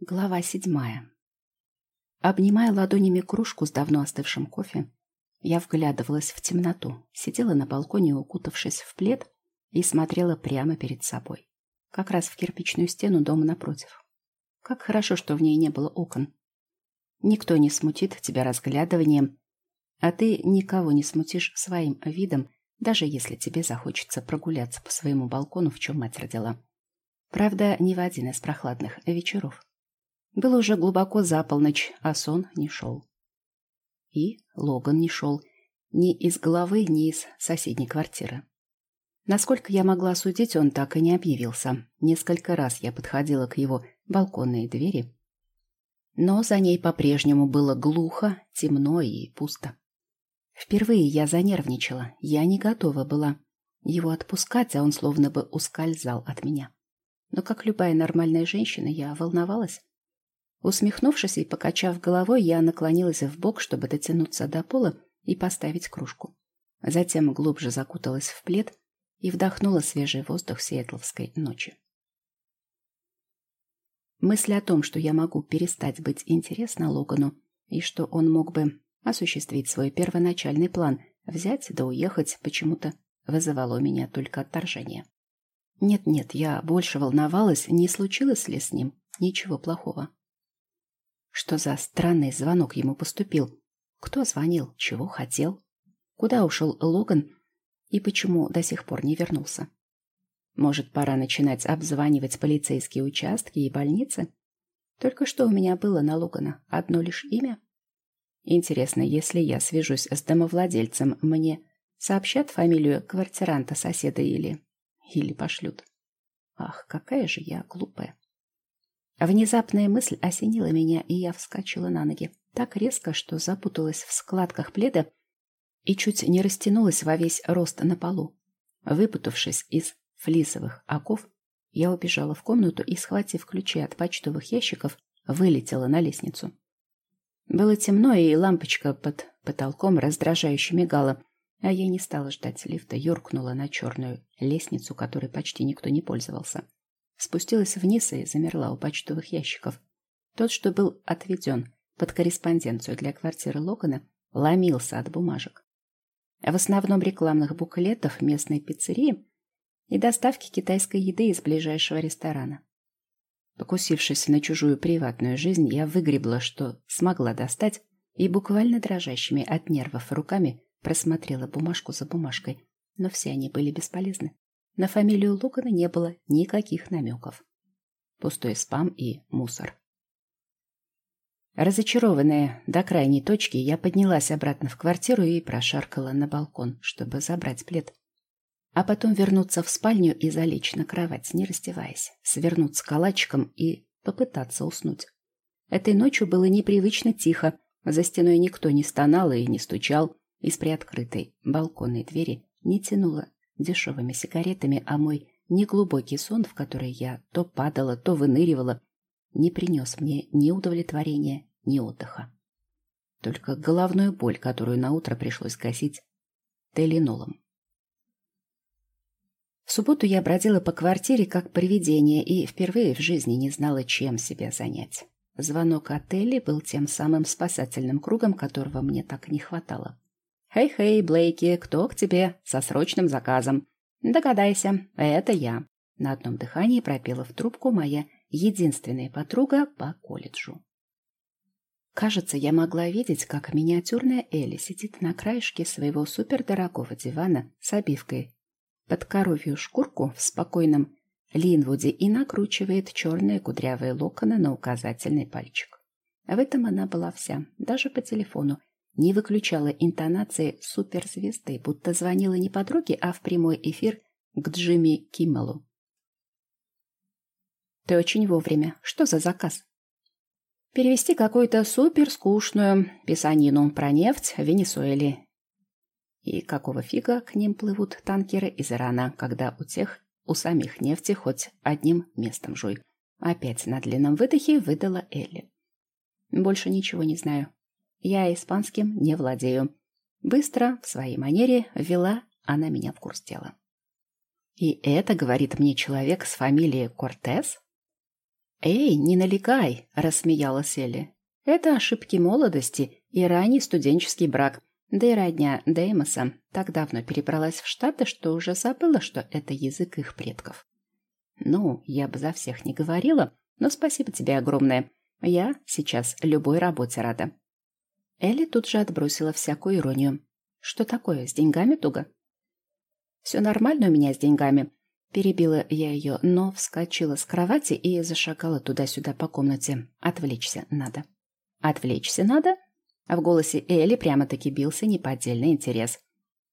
Глава седьмая. Обнимая ладонями кружку с давно остывшим кофе, я вглядывалась в темноту, сидела на балконе, укутавшись в плед, и смотрела прямо перед собой, как раз в кирпичную стену дома напротив. Как хорошо, что в ней не было окон. Никто не смутит тебя разглядыванием, а ты никого не смутишь своим видом, даже если тебе захочется прогуляться по своему балкону, в чем мать родила. Правда, не в один из прохладных вечеров. Было уже глубоко за полночь, а сон не шел. И Логан не шел ни из головы, ни из соседней квартиры. Насколько я могла судить, он так и не объявился. Несколько раз я подходила к его балконной двери, но за ней по-прежнему было глухо, темно и пусто. Впервые я занервничала, я не готова была его отпускать, а он словно бы ускользал от меня. Но как любая нормальная женщина, я волновалась. Усмехнувшись и покачав головой, я наклонилась в бок, чтобы дотянуться до пола и поставить кружку. Затем глубже закуталась в плед и вдохнула свежий воздух сиэтловской ночи. Мысль о том, что я могу перестать быть интересна Логану и что он мог бы осуществить свой первоначальный план взять да уехать, почему-то вызывало у меня только отторжение. Нет-нет, я больше волновалась, не случилось ли с ним ничего плохого. Что за странный звонок ему поступил? Кто звонил? Чего хотел? Куда ушел Логан? И почему до сих пор не вернулся? Может, пора начинать обзванивать полицейские участки и больницы? Только что у меня было на Логана одно лишь имя. Интересно, если я свяжусь с домовладельцем, мне сообщат фамилию квартиранта соседа или... или пошлют? Ах, какая же я глупая. Внезапная мысль осенила меня, и я вскочила на ноги. Так резко, что запуталась в складках пледа и чуть не растянулась во весь рост на полу. Выпутавшись из флисовых оков, я убежала в комнату и, схватив ключи от почтовых ящиков, вылетела на лестницу. Было темно, и лампочка под потолком раздражающе мигала, а я не стала ждать лифта, юркнула на черную лестницу, которой почти никто не пользовался. Спустилась вниз и замерла у почтовых ящиков. Тот, что был отведен под корреспонденцию для квартиры Логана, ломился от бумажек. В основном рекламных буклетов местной пиццерии и доставки китайской еды из ближайшего ресторана. Покусившись на чужую приватную жизнь, я выгребла, что смогла достать, и буквально дрожащими от нервов руками просмотрела бумажку за бумажкой, но все они были бесполезны. На фамилию Лукана не было никаких намеков. Пустой спам и мусор. Разочарованная до крайней точки, я поднялась обратно в квартиру и прошаркала на балкон, чтобы забрать плед. А потом вернуться в спальню и залечь на кровать, не раздеваясь, свернуться калачиком и попытаться уснуть. Этой ночью было непривычно тихо, за стеной никто не стонал и не стучал, из приоткрытой балконной двери не тянуло дешевыми сигаретами, а мой неглубокий сон, в который я то падала, то выныривала, не принес мне ни удовлетворения, ни отдыха. Только головную боль, которую на утро пришлось гасить теленолом. В субботу я бродила по квартире как привидение и впервые в жизни не знала, чем себя занять. Звонок отеля был тем самым спасательным кругом, которого мне так не хватало. «Хей-хей, Блейки, кто к тебе? Со срочным заказом». «Догадайся, это я». На одном дыхании пропела в трубку моя единственная подруга по колледжу. Кажется, я могла видеть, как миниатюрная Элли сидит на краешке своего супердорогого дивана с обивкой под коровью шкурку в спокойном Линвуде и накручивает черные кудрявые локоны на указательный пальчик. В этом она была вся, даже по телефону, не выключала интонации суперзвезды, будто звонила не подруге, а в прямой эфир к Джимми Киммелу. «Ты очень вовремя. Что за заказ?» «Перевести какую-то суперскучную писанину про нефть в Венесуэле. И какого фига к ним плывут танкеры из Ирана, когда у тех, у самих нефти хоть одним местом жуй?» Опять на длинном выдохе выдала Элли. «Больше ничего не знаю. Я испанским не владею. Быстро, в своей манере, ввела она меня в курс дела. И это говорит мне человек с фамилией Кортес? «Эй, не налегай!» – рассмеялась Элли. «Это ошибки молодости и ранний студенческий брак. Да и родня Деймоса так давно перебралась в Штаты, что уже забыла, что это язык их предков. Ну, я бы за всех не говорила, но спасибо тебе огромное. Я сейчас любой работе рада. Элли тут же отбросила всякую иронию. Что такое, с деньгами туго? Все нормально у меня с деньгами. Перебила я ее, но вскочила с кровати и зашагала туда-сюда по комнате. Отвлечься надо. Отвлечься надо? В голосе Элли прямо-таки бился неподдельный интерес.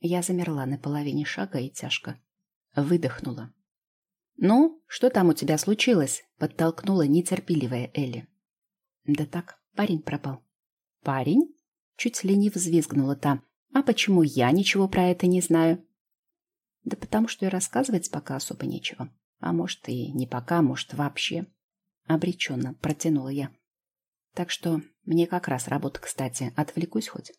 Я замерла на половине шага и тяжко выдохнула. «Ну, что там у тебя случилось?» — подтолкнула нетерпеливая Элли. «Да так, парень пропал». «Парень?» — чуть ли не взвизгнула та. «А почему я ничего про это не знаю?» «Да потому что и рассказывать пока особо нечего. А может, и не пока, может, вообще». Обреченно протянула я. «Так что мне как раз работа, кстати. Отвлекусь хоть».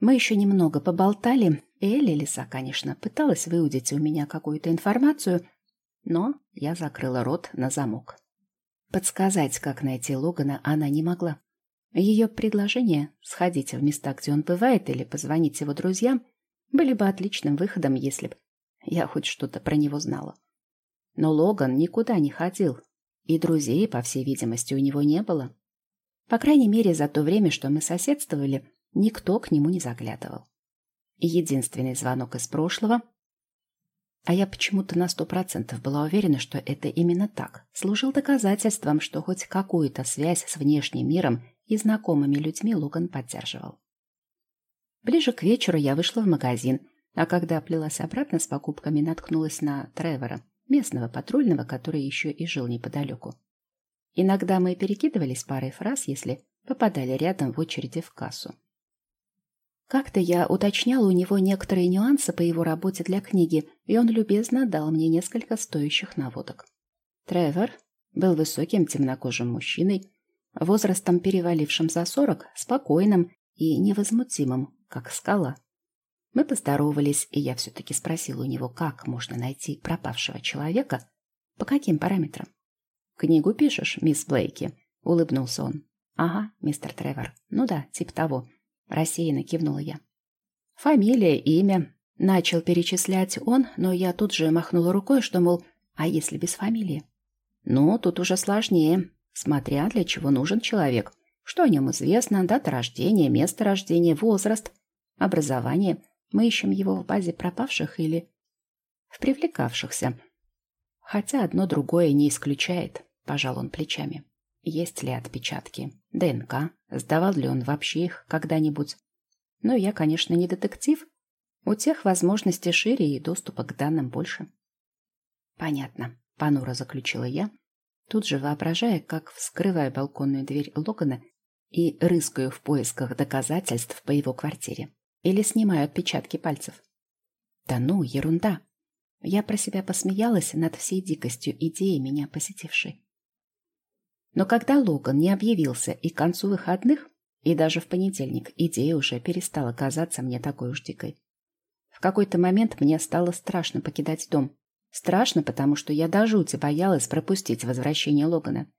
Мы еще немного поболтали. Элли Лиса, конечно, пыталась выудить у меня какую-то информацию, но я закрыла рот на замок. Подсказать, как найти Логана, она не могла. Ее предложение сходить в места, где он бывает, или позвонить его друзьям, были бы отличным выходом, если бы я хоть что-то про него знала. Но Логан никуда не ходил, и друзей, по всей видимости, у него не было. По крайней мере, за то время, что мы соседствовали, Никто к нему не заглядывал. Единственный звонок из прошлого, а я почему-то на сто процентов была уверена, что это именно так, служил доказательством, что хоть какую-то связь с внешним миром и знакомыми людьми Логан поддерживал. Ближе к вечеру я вышла в магазин, а когда плелась обратно с покупками, наткнулась на Тревора, местного патрульного, который еще и жил неподалеку. Иногда мы перекидывались парой фраз, если попадали рядом в очереди в кассу. Как-то я уточняла у него некоторые нюансы по его работе для книги, и он любезно дал мне несколько стоящих наводок. Тревор был высоким темнокожим мужчиной, возрастом перевалившим за сорок, спокойным и невозмутимым, как скала. Мы поздоровались, и я все-таки спросила у него, как можно найти пропавшего человека, по каким параметрам. «Книгу пишешь, мисс Блейки?» — улыбнулся он. «Ага, мистер Тревор. Ну да, типа того. Рассеянно кивнула я. Фамилия, имя. Начал перечислять он, но я тут же махнула рукой, что, мол, а если без фамилии? Ну, тут уже сложнее, смотря для чего нужен человек. Что о нем известно, дата рождения, место рождения, возраст, образование. Мы ищем его в базе пропавших или в привлекавшихся. Хотя одно другое не исключает, пожал он плечами. Есть ли отпечатки? ДНК? Сдавал ли он вообще их когда-нибудь? Но я, конечно, не детектив. У тех возможности шире и доступа к данным больше. Понятно, понуро заключила я, тут же воображая, как вскрываю балконную дверь Логана и рыскаю в поисках доказательств по его квартире. Или снимаю отпечатки пальцев. Да ну, ерунда. Я про себя посмеялась над всей дикостью идеи, меня посетившей. Но когда Логан не объявился и к концу выходных, и даже в понедельник, идея уже перестала казаться мне такой уж дикой. В какой-то момент мне стало страшно покидать дом. Страшно, потому что я до жути боялась пропустить возвращение Логана.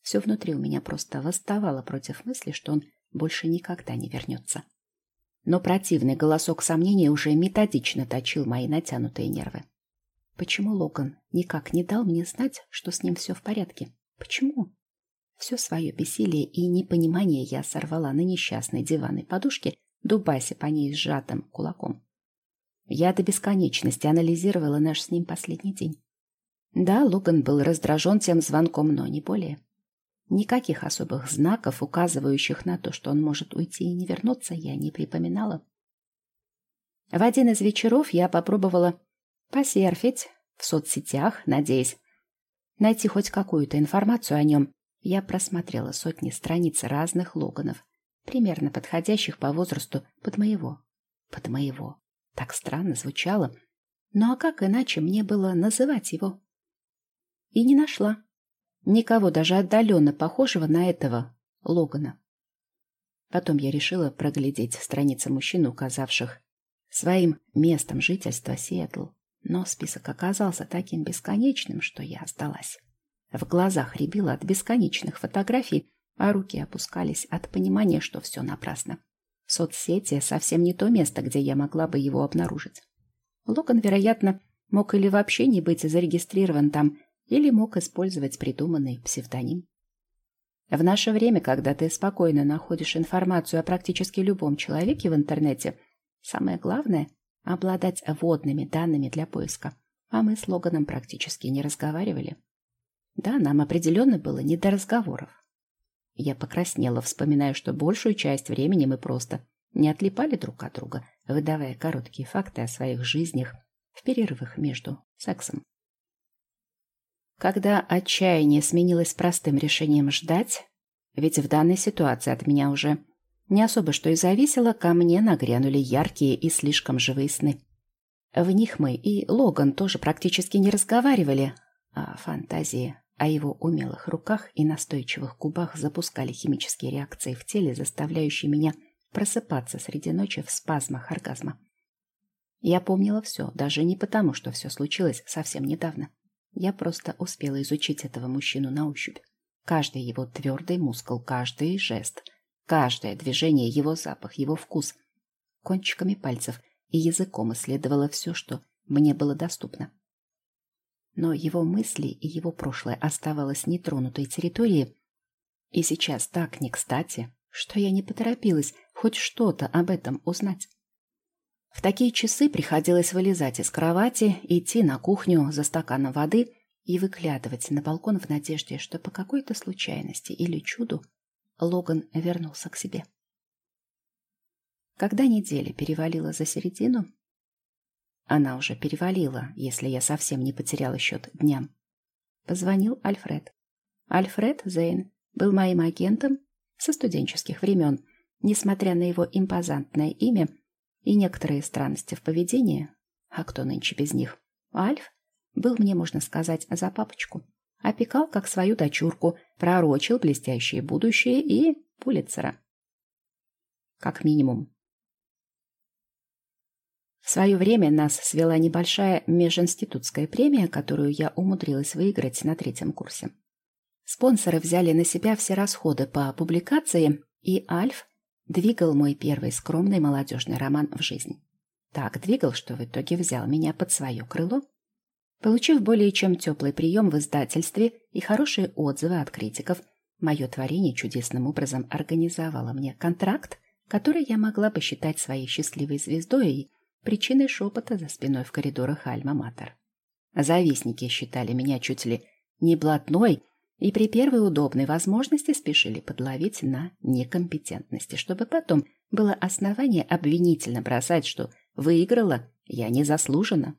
Все внутри у меня просто восставало против мысли, что он больше никогда не вернется. Но противный голосок сомнения уже методично точил мои натянутые нервы. Почему Логан никак не дал мне знать, что с ним все в порядке? Почему? Все свое бессилие и непонимание я сорвала на несчастной диванной подушке, дубася по ней сжатым кулаком. Я до бесконечности анализировала наш с ним последний день. Да, Логан был раздражен тем звонком, но не более. Никаких особых знаков, указывающих на то, что он может уйти и не вернуться, я не припоминала. В один из вечеров я попробовала посерфить в соцсетях, надеясь найти хоть какую-то информацию о нем, я просмотрела сотни страниц разных Логанов, примерно подходящих по возрасту под моего. Под моего. Так странно звучало. Ну а как иначе мне было называть его? И не нашла. Никого даже отдаленно похожего на этого Логана. Потом я решила проглядеть страницы мужчин, указавших своим местом жительства Сиэтл. Но список оказался таким бесконечным, что я сдалась. В глазах рябило от бесконечных фотографий, а руки опускались от понимания, что все напрасно. Соцсети совсем не то место, где я могла бы его обнаружить. Логан, вероятно, мог или вообще не быть зарегистрирован там, или мог использовать придуманный псевдоним. В наше время, когда ты спокойно находишь информацию о практически любом человеке в интернете, самое главное — обладать вводными данными для поиска. А мы с Логаном практически не разговаривали. Да, нам определенно было не до разговоров. Я покраснела, вспоминая, что большую часть времени мы просто не отлипали друг от друга, выдавая короткие факты о своих жизнях в перерывах между сексом. Когда отчаяние сменилось простым решением ждать, ведь в данной ситуации от меня уже не особо что и зависело, ко мне нагрянули яркие и слишком живые сны. В них мы и Логан тоже практически не разговаривали, а фантазии о его умелых руках и настойчивых губах запускали химические реакции в теле, заставляющие меня просыпаться среди ночи в спазмах оргазма. Я помнила все, даже не потому, что все случилось совсем недавно. Я просто успела изучить этого мужчину на ощупь. Каждый его твердый мускул, каждый жест, каждое движение, его запах, его вкус. Кончиками пальцев и языком исследовала все, что мне было доступно но его мысли и его прошлое оставалось нетронутой территорией, и сейчас так не кстати, что я не поторопилась хоть что-то об этом узнать. В такие часы приходилось вылезать из кровати, идти на кухню за стаканом воды и выглядывать на балкон в надежде, что по какой-то случайности или чуду Логан вернулся к себе. Когда неделя перевалила за середину, она уже перевалила, если я совсем не потеряла счет дням. Позвонил Альфред. Альфред Зейн был моим агентом со студенческих времен. Nесмотря на его импозантное имя и некоторые странности в поведении, а кто нынче без них, Альф был мне, можно сказать, за папочку. Опекал как свою дочурку, пророчил блестящее будущее и Пулитцера. Как минимум. В свое время нас свела небольшая межинститутская премия, которую я умудрилась выиграть на третьем курсе. Спонсоры взяли на себя все расходы по публикации, и Альф двигал мой первый скромный молодежный роман в жизнь. Так двигал, что в итоге взял меня под свое крыло. Получив более чем теплый прием в издательстве и хорошие отзывы от критиков, мое творение чудесным образом организовало мне контракт, который я могла бы считать своей счастливой звездой и причиной шепота за спиной в коридорах Альма-Матер. Завистники считали меня чуть ли не блатной и при первой удобной возможности спешили подловить на некомпетентности, чтобы потом было основание обвинительно бросать, что выиграла я незаслуженно.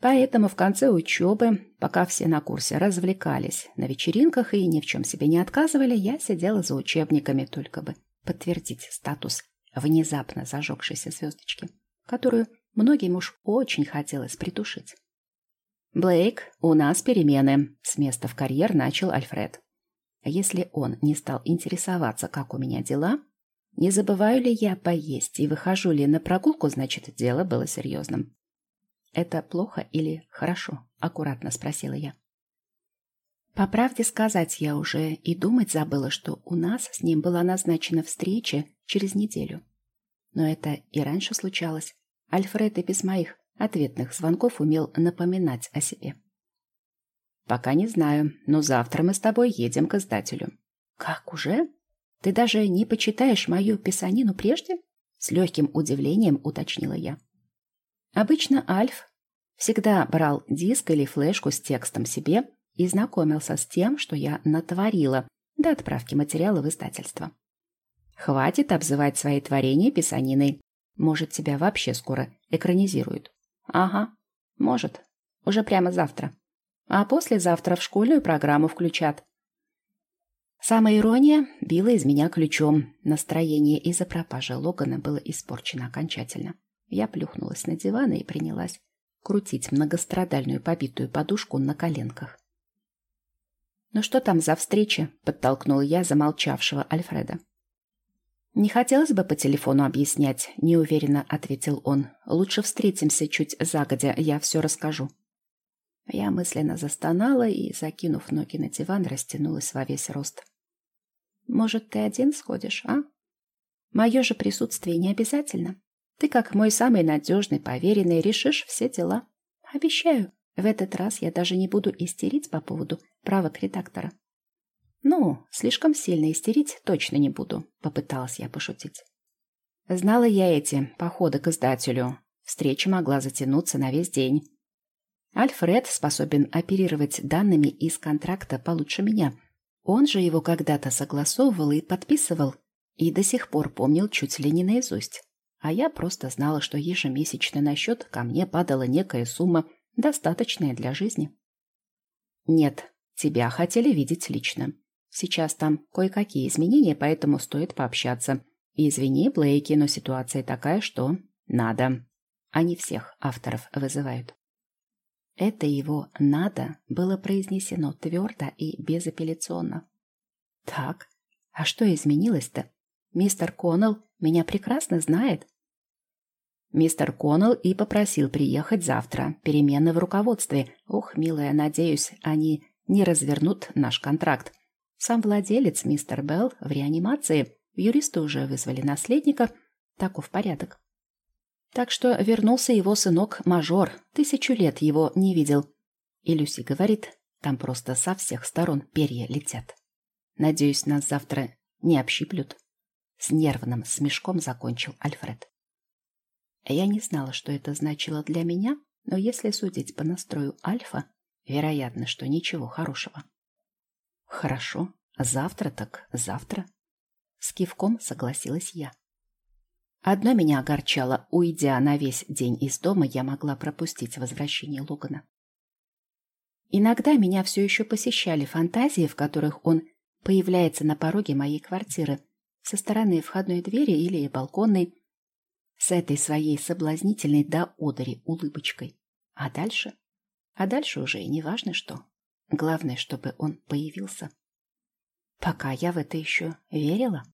Поэтому в конце учебы, пока все на курсе развлекались на вечеринках и ни в чем себе не отказывали, я сидела за учебниками, только бы подтвердить статус внезапно зажегшейся звездочки, которую многим уж очень хотелось притушить. «Блейк, у нас перемены», — с места в карьер начал Альфред. Если он не стал интересоваться, как у меня дела, не забываю ли я поесть и выхожу ли на прогулку, значит, дело было серьезным. «Это плохо или хорошо?» — аккуратно спросила я. По правде сказать, я уже и думать забыла, что у нас с ним была назначена встреча через неделю. Но это и раньше случалось. Альфред и без моих ответных звонков умел напоминать о себе. «Пока не знаю, но завтра мы с тобой едем к издателю». «Как уже? Ты даже не почитаешь мою писанину прежде?» С легким удивлением уточнила я. Обычно Альф всегда брал диск или флешку с текстом себе и знакомился с тем, что я натворила до отправки материала в издательство. Хватит обзывать свои творения писаниной. Может, тебя вообще скоро экранизируют. Ага, может. Уже прямо завтра. А послезавтра в школьную программу включат. Самая ирония била из меня ключом. Настроение из-за пропажи Логана было испорчено окончательно. Я плюхнулась на диван и принялась крутить многострадальную побитую подушку на коленках. «Ну что там за встреча?» — подтолкнул я замолчавшего Альфреда. «Не хотелось бы по телефону объяснять», — неуверенно ответил он. «Лучше встретимся чуть загодя, я все расскажу». Я мысленно застонала и, закинув ноги на диван, растянулась во весь рост. «Может, ты один сходишь, а? Мое же присутствие не обязательно. Ты, как мой самый надежный, поверенный, решишь все дела. Обещаю, в этот раз я даже не буду истерить по поводу правок редактора. Ну, слишком сильно истерить точно не буду, попыталась я пошутить. Знала я эти походы к издателю. Встреча могла затянуться на весь день. Альфред способен оперировать данными из контракта получше меня. Он же его когда-то согласовывал и подписывал, и до сих пор помнил чуть ли не наизусть. А я просто знала, что ежемесячно на счет ко мне падала некая сумма, достаточная для жизни. Нет, тебя хотели видеть лично. Сейчас там кое-какие изменения, поэтому стоит пообщаться. Извини, Блейки, но ситуация такая, что надо. Они всех авторов вызывают. Это его «надо» было произнесено твердо и безапелляционно. Так, а что изменилось-то? Мистер Коннелл меня прекрасно знает. Мистер Коннелл и попросил приехать завтра. Перемены в руководстве. Ох, милая, надеюсь, они не развернут наш контракт. Сам владелец, мистер Белл, в реанимации. Юристы уже вызвали наследника. Таков порядок. Так что вернулся его сынок-мажор, тысячу лет его не видел. И Люси говорит, там просто со всех сторон перья летят. Надеюсь, нас завтра не общиплют. С нервным смешком закончил Альфред. Я не знала, что это значило для меня, но если судить по настрою Альфа, вероятно, что ничего хорошего. Хорошо, завтра так завтра. С кивком согласилась я. Одно меня огорчало. Уйдя на весь день из дома, я могла пропустить возвращение Логана. Иногда меня все еще посещали фантазии, в которых он появляется на пороге моей квартиры, со стороны входной двери или балконной, с этой своей соблазнительной до одери улыбочкой. А дальше? А дальше уже и не важно что. Главное, чтобы он появился. Пока я в это еще верила.